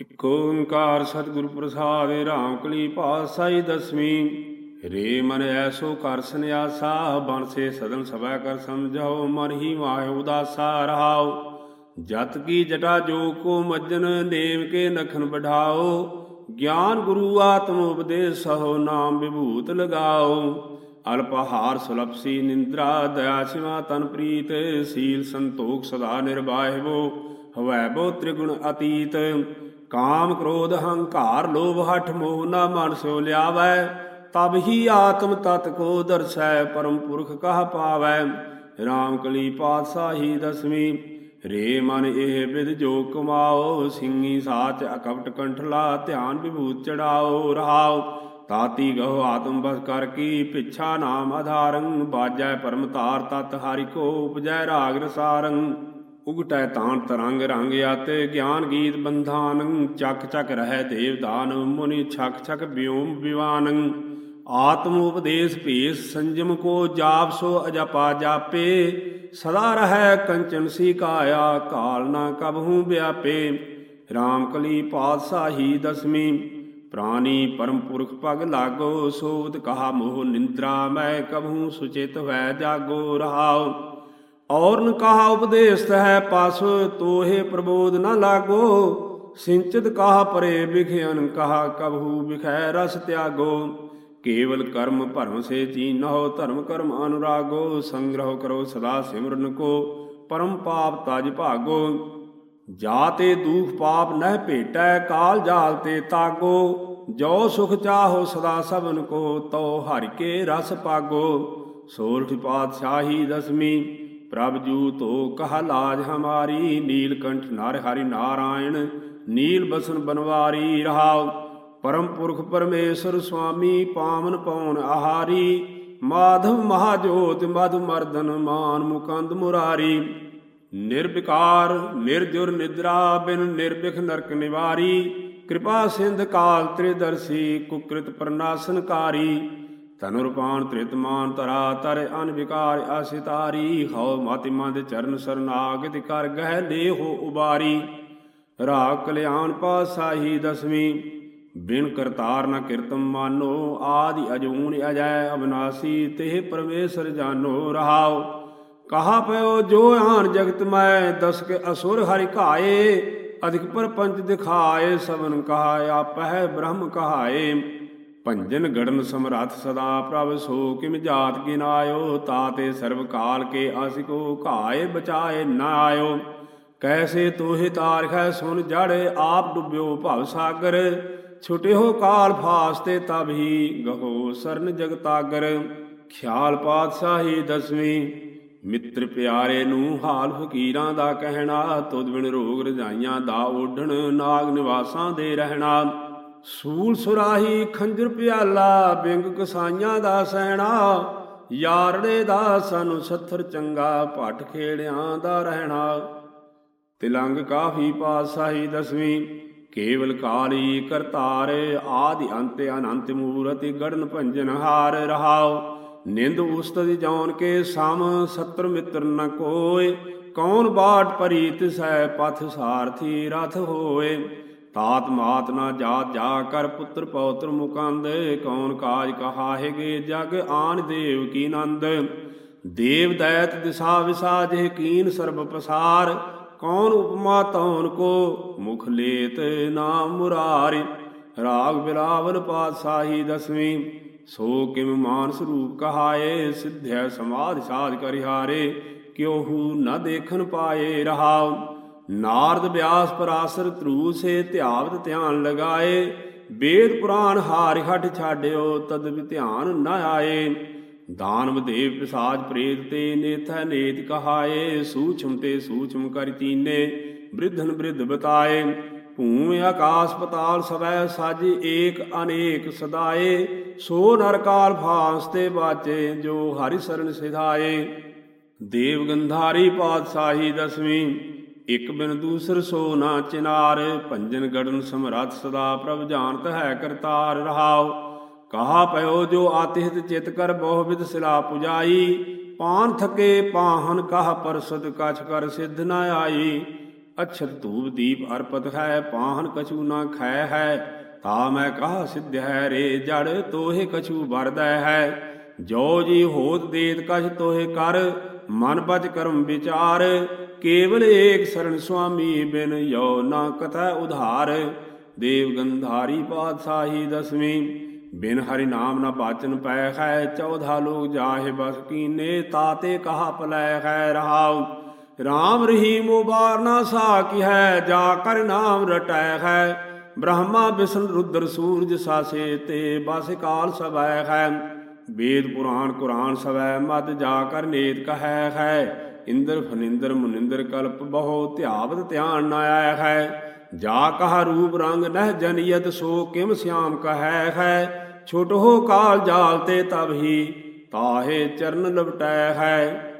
ਇਕ ਓੰਕਾਰ ਸਤਿਗੁਰ ਪ੍ਰਸਾਦ, ਰਾਮ ਕਲੀ ਪਾਸਾਈ ਦਸਵੀਂ। ਰੇ ਮਨ ਐਸੋ ਕਰ ਸੰਿਆਸਾ ਬਨਸੇ ਸਦਨ ਸਭਾ ਕਰ ਸਮਝਾਓ, ਮਨ ਹੀ ਉਦਾਸਾ ਰਹਾਓ। ਜਤ ਕੀ ਜਟਾ ਜੋ ਕੋ ਮੱਜਨ, ਨੇਮ ਕੇ ਨਖਨ ਬਢਾਓ ਗਿਆਨ ਗੁਰੂ ਆਤਮ ਉਪਦੇਸ ਸਹੋ ਨਾਮ ਵਿਭੂਤ ਲਗਾਓ। ਅਲਪਹਾਰ ਸੁਲਪਸੀ ਨਿੰਦਰਾ, ਦਇਆ ਸਿਵਾ ਤਨ ਪ੍ਰੀਤ, ਸੀਲ ਸੰਤੋਖ ਸਦਾ ਨਿਰਵਾਹਿਵੋ ਹਵੈ ਬੋ ਤ੍ਰਿਗੁਣ ਅਤੀਤ। ਕਾਮ ਕ੍ਰੋਧ ਹੰਕਾਰ ਲੋਭ ਹਠ ਮੋਹ ਨਾ ਮਨ ਸੋ ਲਿਆਵੈ, ਤਬ ਹੀ ਆਤਮ ਤਤ ਕੋ ਦਰਸੈ ਪਰਮ ਪੁਰਖ ਕਹ ਪਾਵੈ। RAM ਕਲੀ ਪਾਤਸ਼ਾਹੀ ਦਸਵੀਂ, ਰੇ ਮਨ ਇਹ ਵਿਦ ਜੋ ਕਮਾਓ ਸਿੰਘੀ ਸਾਚ ਅਕਪਟ ਕੰਠਲਾ ਧਿਆਨ ਵਿਭੂਤ ਚੜਾਓ, ਰਹਾਓ। ਤਾਤੀ ਗਹੁ ਆਤਮ ਬਸ ਕਰ ਕੀ, ਪਿਛਾ ਨਾਮ ਆਧਾਰੰ ਬਾਜੈ ਪਰਮ ਤਾਰ ਤਤ ਹਰਿ ਕੋ ਉਪਜੈ ਰਾਗ ਰਸਾਰੰ। ਉਗਟੈ ਤਾਣ ਤਰੰਗ ਰੰਗ ਆਤੇ, ਗਿਆਨ ਗੀਤ ਬੰਧਾਨੰ, ਚੱਕ ਚੱਕ ਰਹਿ ਦੇਵਦਾਨ, ਮੁਨੀ ਛਕ ਛਕ ਬਿਉਮ ਵਿਵਾਨੰ। ਆਤਮ ਉਪਦੇਸ਼ ਭੇਸ ਸੰਜਮ ਕੋ ਜਾਪ ਸੋ ਅਜਪਾ ਜਾਪੇ, ਸਦਾ ਰਹੈ ਕੰਚਨ ਸੀ ਕਾਇਆ, ਕਾਲ ਨਾ ਕਬਹੂ ਵਿਆਪੇ RAM ਕਲੀ ਪਾਤਸ਼ਾਹੀ ਦਸਮੀ, ਪ੍ਰਾਨੀ ਪਰਮ ਪੁਰਖ ਪਗ ਲਾਗੋ, ਸੋਵਤ ਕਹਾ ਮੋਹ ਨਿੰਦਰਾ, ਮੈਂ ਕਬਹੂ ਸੁਚਿਤ ਹੋਇ ਜਾਗੋ ਰਹਾਉ। ਔਰਨ ਕਹਾ ਉਪਦੇਸ਼ ਹੈ ਪਸ, ਤੋਹੇ ਪ੍ਰਬੋਧ ਨ ਲਾਗੋ। ਸਿੰਚਿਤ ਕਹਾ ਪਰੇ ਵਿਖਿਆਨ ਕਹਾ ਕਬਹੂ ਵਿਖੈ ਰਸ ਤਿਆਗੋ। ਕੇਵਲ ਕਰਮ ਭਰਮ ਸੇ ਚੀਨਹੁ ਧਰਮ ਕਰਮ ਅਨੁਰਾਗੋ। ਸੰਗ੍ਰਹ ਕਰੋ ਸਦਾ ਸਿਮਰਨ ਕੋ, ਪਰਮ ਪਾਪ ਤਜ ਭਾਗੋ। ਜਾਤੇ ਦੂਖ ਪਾਪ ਨਹਿ ਭੇਟੈ, ਕਾਲ ਜਾਲ ਤੇ ਤਾਗੋ। ਜੋ ਸੁਖ ਚਾਹੋ ਸਦਾ ਸਭਨ ਕੋ ਤੋ ਹਰਿ ਕੇ ਰਸ ਪਾਗੋ। ਸੋਰਠ ਪਾਤਸ਼ਾਹੀ ਦਸਮੀ ਪ੍ਰਭ ਜੂ ਤੋ ਕਹ ਲਾਜ ਹਮਾਰੀ ਨੀਲਕੰਠ ਨਰ ਹਰਿ ਨਾਰਾਇਣ, ਨੀਲ ਬਸਨ ਬਨਵਾਰੀ, ਰਹਾਉ। ਪਰਮ ਪੁਰਖ ਪਰਮੇਸ਼ਰ ਸੁਆਮੀ, ਪਾਵਨ ਪਉਣ ਆਹਾਰੀ, ਮਾਧਵ ਮਹਾਜੋਤ ਮਧ ਮਰਦਨ ਮਾਨ ਮੁਕੰਦ ਮੁਰਾਰੀ। ਨਿਰਵਿਕਾਰ, ਨਿਰਜੁਰ ਨਿਦਰਾ, ਬਿਨ ਨਿਰਭਿਖ ਨਰਕ ਨਿਵਾਰੀ। ਕਿਰਪਾ ਸਿੰਧ ਕਾਲ ਤ੍ਰਿਦਰਸੀ, ਕੁਕ੍ਰਿਤ ਪ੍ਰਨਾਸਨਕਾਰੀ ਤਨੁਰਪਾਨ ਤ੍ਰਿਤਮਾਨ ਤਰਾ ਤਰ ਅਨਵਿਕਾਰ ਅਸਿਤਾਰੀ, ਹਉ ਮਤਿ ਮੰਦ ਚਰਨ ਸਰਨਾਗਤ ਕਰ ਗਹਿ ਲੇਹੋ ਉਬਾਰੀ। ਰਾ ਕਲਿਆਣ ਪਾਸਾਹੀ ਦਸਵੀਂ, ਬਿਨ ਕਰਤਾਰ ਨ ਕਿਰਤਮ ਮਾਨੋ, ਆਦਿ ਅਜੂਨ ਅਜੈ ਅਬਨਾਸੀ ਤੇ ਪਰਮੇਸ਼ਰ ਜਾਨੋ ਰਹਾਉ। ਕਹਾ ਪਇਓ ਜੋ ਆਨ ਜਗਤ ਮੈਂ ਦਸਕ ਅਸੁਰ ਹਰਿ ਘਾਏ, ਅਧਿਕ ਪਰ ਪੰਚ ਦਿਖਾਏ ਸਭਨ ਕਹਾ ਆਪਹਿ ਬ੍ਰਹਮ ਕਹਾਏ। ਭੰਜਨ ਗੜਨ ਸਮਰੱਥ ਸਦਾ ਪ੍ਰਭ ਸੋ ਕਿਮ ਜਾਤ ਗਿਨਾਇਓ ਤਾਤੇ ਸਰਬ ਕਾਲ ਕੇ ਆਸਿਕੋ ਘਾਏ ਬਚਾਏ ਨਾ ਆਇਓ। ਕੈਸੇ ਤੋਹਿ ਤਾਰਖੈ ਸੁਨ ਜੜ, ਆਪ ਡੁੱਬਿਓ ਭਵ ਸਾਗਰ। ਛੁਟਿਓ ਹੋ ਕਾਲ ਫਾਸਤੇ ਤਬ ਹੀ ਗਹੋ ਸਰਨ ਜਗਤਾਗਰ ਖਿਆਲ ਪਾਤਸ਼ਾਹੀ ਦਸਵੀਂ, ਮਿੱਤਰ ਪਿਆਰੇ ਨੂੰ ਹਾਲ ਫਕੀਰਾਂ ਦਾ ਕਹਿਣਾ, ਤੁਧ ਬਿਨ ਰੋਗ ਰਜਾਈਆਂ ਦਾ ਓਢਣ, ਨਾਗ ਨਿਵਾਸਾਂ ਦੇ ਰਹਿਣਾ। ਸੂਲ ਸੁਰਾਹੀ ਖੰਜਰ ਪਿਆਲਾ, ਬਿੰਗ ਕਸਾਈਆਂ ਦਾ ਸਹਿਣਾ ਯਾਰੜੇ ਦਾ ਸਾਨੂੰ ਸੱਥਰ ਚੰਗਾ ਭਟ ਖੇੜਿਆਂ ਦਾ ਰਹਿਣਾ। ਤਿਲੰਗ ਕਾਫੀ ਪਾਸਾਹੀ ਦਸਵੀਂ, ਕੇਵਲ ਕਾਲੀ ਕਰਤਾਰ, ਆਦਿ ਅੰਤ ਅਨੰਤ ਮੂਰਤਿ ਗੜਨ ਭੰਜਨ ਹਾਰ ਰਹਾਉ ਨਿੰਦ ਉਸਤਿ ਜਾਣ ਕੇ ਸਮ ਸਤਰ ਮਿੱਤਰ ਨ ਕੋਏ, ਕੌਣ ਬਾਟ ਪਰੀਤ ਸੈ ਪਥ ਸਾਰਥੀ ਰਥ ਹੋਏ। ਤਾਤ ਮਾਤ ਨਾ ਜਾਤ ਜਾ ਕਰ ਪੁੱਤਰ ਪੌਤਰ ਮੁਕੰਦ, ਕੌਣ ਕਾਜ ਕਹਾਹੇਗੇ ਜਗ ਆਨ ਦੇਵ ਕੀ ਨੰਦ? ਦੇਵ ਦੈਤ ਦਿਸਾ ਵਿਸਾ ਜਿਹ ਕੀਨ ਸਰਬ ਪਸਾਰ, ਕੌਣ ਉਪਮਾ ਤੌਨ ਕੋ ਮੁਖ ਲੇਤ ਨਾਮ ਮੁਰਾਰੀ? ਰਾਗ ਬਿਲਾਵਲ ਪਾਤਸ਼ਾਹੀ ਦਸਵੀਂ, ਸੋ ਕਿਮ ਮਾਨਸ ਰੂਪ ਕਹਾਏ, ਸਿੱਧਿਆ ਸਮਾਧ ਸਾਧ ਕਰਿਹਾਰੇ ਕਿਉਹੂ ਨ ਦੇਖਨ ਪਾਏ ਰਹਾਉ? ਨਾਰਦ ਵਿਆਸ ਪਰਾਸਰ ਧਰੂ ਸੇ ਧਿਆਵਤ ਧਿਆਨ ਲਗਾਏ, ਵੇਦ ਪੁਰਾਣ ਹਾਰਿ ਹਟ ਛਾਡਿਓ, ਤਦ ਵੀ ਧਿਆਨ ਨ ਆਏ। ਦਾਨਵ ਦੇਵ ਪਿਸਾਜ ਪ੍ਰੇਤ ਤੇ ਨੇਥੈ ਨੇਤ ਕਹਾਏ ਸੂਛਮ ਤੇ ਸੂਛਮ ਕਰ ਤੀਨੇ ਬ੍ਰਿਧਨ ਬ੍ਰਿਧ ਬਤਾਏ। ਭੂਮਿ ਆਕਾਸ ਪਤਾਲ ਸਵੈ ਸਾਜੀ ਏਕ ਅਨੇਕ ਸਦਾਏ, ਸੋ ਨਰਕਾਲ ਫਾਂਸ ਤੇ ਬਾਚੇ, ਜੋ ਹਰਿ ਸਰਨ ਸਿਧਾਏ। ਦੇਵ ਗੰਧਾਰੀ ਪਾਤਸ਼ਾਹੀ ਦਸਵੀਂ ਇਕ ਬਿਨ ਦੂਸਰ ਸੋ ਨਾ ਚਿਨਾਰ, ਭੰਜਨ ਗੜਨ ਸਮਰੱਥ ਸਦਾ ਪ੍ਰਭ ਜਾਣਤ ਹੈ ਕਰਤਾਰ ਰਹਾਉ। ਕਹਾ ਪਇਓ ਜੋ ਆਤਿਹਤ ਚਿਤ ਕਰ ਬਹੁ ਵਿਦ ਸਿਲਾ ਪੁਜਾਈ। ਪਾਨ ਥਕੇ ਪਾਹਨ ਕਹ ਪਰਸਤ ਕਛ ਕਰ ਸਿਧ ਨ ਆਈ। ਅਛਤ ਧੂਪ ਦੀਪ ਅਰਪਤ ਹੈ, ਪਾਹਨ ਕਛੂ ਨਾ ਖੈ ਹੈ। ਤਾ ਮੈਂ ਕਹਾ ਸਿੱਧ ਹੈ ਰੇ ਜੜ, ਤੋਹੇ ਕਛੂ ਵਰਦੈ ਹੈ। ਜੋ ਜੀ ਹੋਤ ਦੇਤ ਕਛ ਤੋਹੇ ਕਰ, ਮਨ ਬਚ ਕਰਮ ਵਿਚਾਰ। ਕੇਵਲ ਏਕ ਸਰਣ ਸੁਆਮੀ ਬਿਨ ਯੋ ਨਾ ਕਥੈ ਉਧਾਰ। ਦੇਵ ਗੰਧਾਰੀ ਪਾਤਸ਼ਾਹੀ ਦਸਵੀਂ, ਬਿਨ ਹਰਿ ਨਾਮ ਨ ਬਾਚਨ ਪੈ ਹੈ, ਚੌਧਾ ਲੋਕ ਜਾਹੇ ਬਸ ਕੀਨੇ, ਤਾਤੇ ਕਹਾ ਪਲੈ ਹੈ ਰਹਾਉ। ਰਾਮ ਰਹੀਮ ਉਬਾਰ ਨਾ ਸਾ ਕੀ ਹੈ, ਜਾ ਕਰ ਨਾਮ ਰਟੈ ਹੈ। ਬ੍ਰਹਮਾ ਵਿਸ਼ਨ ਰੁਦਰ ਸੂਰਜ ਸਾਸੇ ਤੇ ਬਸ ਕਾਲ ਸਭੈ ਹੈ। ਵੇਦ ਪੁਰਾਣ ਕੁਰਾਨ ਸਵੈ ਮਤ ਜਾ ਕਰ ਨੇਤ ਕਹੈ ਹੈ। ਇੰਦਰ ਫਨਿੰਦਰ ਮੁਨਿੰਦਰ ਕਲਪ ਬਹੁ ਧਿਆਵਤ ਧਿਆਨ ਨ ਆਇਆ ਹੈ। ਜਾ ਕਹਾ ਰੂਪ ਰੰਗ ਨਹਿ ਜਨੀਅਤ, ਸੋ ਕਿਮ ਸਿਆਮ ਕਹੈ ਹੈ। ਛੋਟ ਹੋ ਕਾਲ ਜਾਲ ਤੇ ਤਬ ਹੀ ਤਾਹੇ ਚਰਨ ਲਪਟੈ ਹੈ।